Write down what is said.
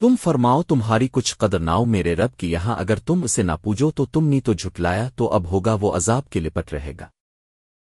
تم فرماؤ تمہاری کچھ قدر ناؤ میرے رب کی یہاں اگر تم اسے نہ پوجو تو تم نے تو جھٹلایا تو اب ہوگا وہ عذاب کے لپٹ رہے گا۔